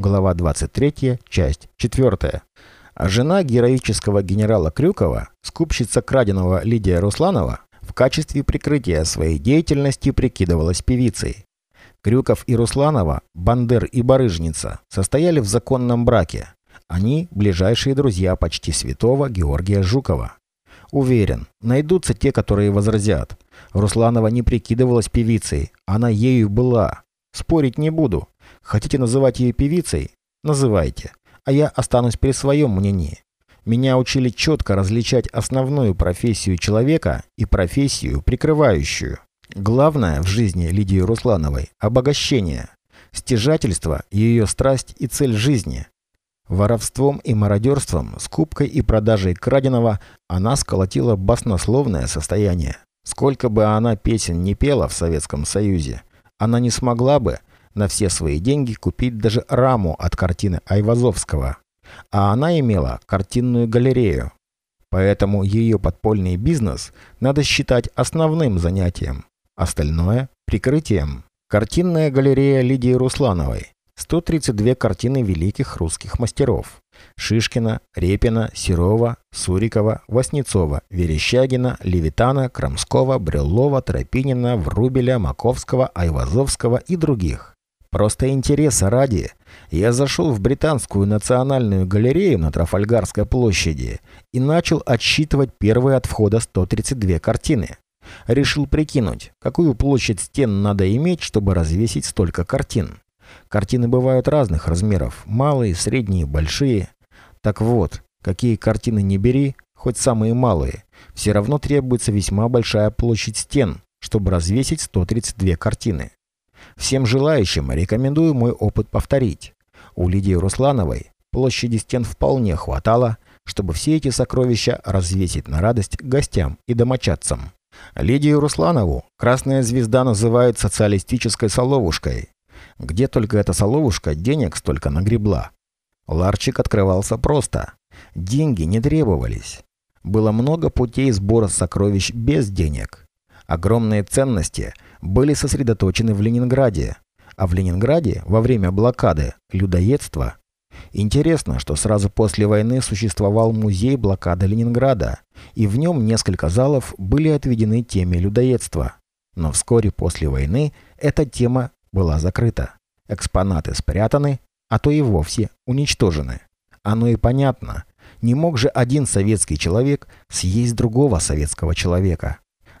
глава 23, часть 4. А жена героического генерала Крюкова, скупщица краденого Лидия Русланова, в качестве прикрытия своей деятельности прикидывалась певицей. Крюков и Русланова, Бандер и Барыжница, состояли в законном браке. Они – ближайшие друзья почти святого Георгия Жукова. Уверен, найдутся те, которые возразят. Русланова не прикидывалась певицей, она ею была. Спорить не буду. Хотите называть ее певицей? Называйте. А я останусь при своем мнении. Меня учили четко различать основную профессию человека и профессию, прикрывающую. Главное в жизни Лидии Руслановой – обогащение. Стяжательство – ее страсть и цель жизни. Воровством и мародерством, скупкой и продажей краденого она сколотила баснословное состояние. Сколько бы она песен не пела в Советском Союзе, она не смогла бы на все свои деньги купить даже раму от картины Айвазовского. А она имела картинную галерею. Поэтому ее подпольный бизнес надо считать основным занятием, остальное – прикрытием. Картинная галерея Лидии Руслановой 132 картины великих русских мастеров. Шишкина, Репина, Серова, Сурикова, Васнецова, Верещагина, Левитана, Крамского, Брюллова, Тропинина, Врубеля, Маковского, Айвазовского и других. Просто интереса ради. Я зашел в Британскую национальную галерею на Трафальгарской площади и начал отсчитывать первые от входа 132 картины. Решил прикинуть, какую площадь стен надо иметь, чтобы развесить столько картин. Картины бывают разных размеров. Малые, средние, большие. Так вот, какие картины не бери, хоть самые малые, все равно требуется весьма большая площадь стен, чтобы развесить 132 картины. Всем желающим рекомендую мой опыт повторить. У Лидии Руслановой площади стен вполне хватало, чтобы все эти сокровища развесить на радость гостям и домочадцам. Лидию Русланову «Красная звезда» называют социалистической соловушкой. Где только эта соловушка денег столько нагребла. Ларчик открывался просто. Деньги не требовались. Было много путей сбора сокровищ без денег. Огромные ценности были сосредоточены в Ленинграде. А в Ленинграде во время блокады людоедство. Интересно, что сразу после войны существовал музей блокады Ленинграда, и в нем несколько залов были отведены теме людоедства. Но вскоре после войны эта тема была закрыта. Экспонаты спрятаны, а то и вовсе уничтожены. Оно и понятно. Не мог же один советский человек съесть другого советского человека.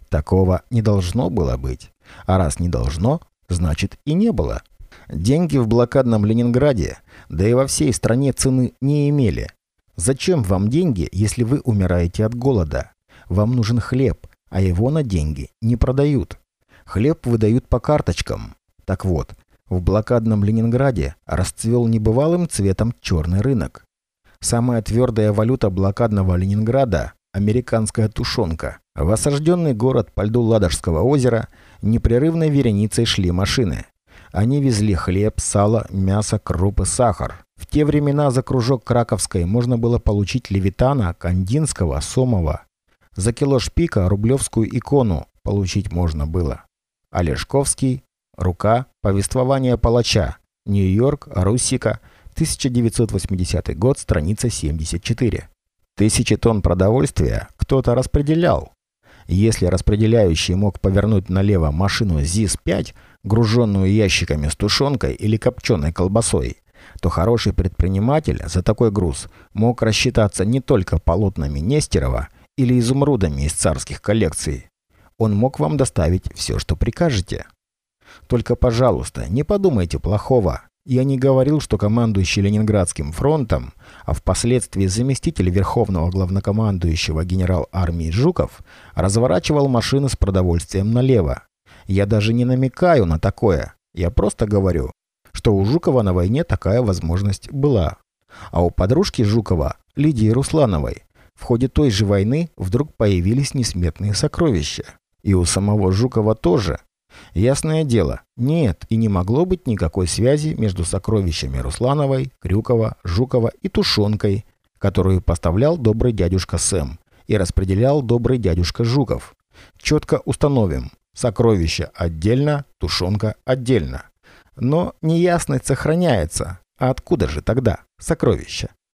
Такого не должно было быть. А раз не должно, значит и не было. Деньги в блокадном Ленинграде, да и во всей стране цены не имели. Зачем вам деньги, если вы умираете от голода? Вам нужен хлеб, а его на деньги не продают. Хлеб выдают по карточкам. Так вот, в блокадном Ленинграде расцвел небывалым цветом черный рынок. Самая твердая валюта блокадного Ленинграда – американская тушенка. В осажденный город по льду Ладожского озера непрерывной вереницей шли машины. Они везли хлеб, сало, мясо, крупы, сахар. В те времена за кружок Краковской можно было получить Левитана, Кандинского, Сомова. За кило шпика рублевскую икону получить можно было. Олешковский, Рука. Повествование палача. Нью-Йорк. Руссика. 1980 год. Страница 74. Тысячи тонн продовольствия кто-то распределял. Если распределяющий мог повернуть налево машину ЗИС-5, груженную ящиками с тушенкой или копченой колбасой, то хороший предприниматель за такой груз мог рассчитаться не только полотнами Нестерова или изумрудами из царских коллекций. Он мог вам доставить все, что прикажете. Только, пожалуйста, не подумайте плохого. Я не говорил, что командующий Ленинградским фронтом, а впоследствии заместитель Верховного главнокомандующего генерал армии Жуков, разворачивал машины с продовольствием налево. Я даже не намекаю на такое. Я просто говорю, что у Жукова на войне такая возможность была. А у подружки Жукова, Лидии Руслановой, в ходе той же войны вдруг появились несметные сокровища. И у самого Жукова тоже – Ясное дело, нет и не могло быть никакой связи между сокровищами Руслановой, Крюкова, Жукова и тушенкой, которую поставлял добрый дядюшка Сэм и распределял добрый дядюшка Жуков. Четко установим, сокровища отдельно, тушенка отдельно. Но неясность сохраняется, А откуда же тогда сокровища?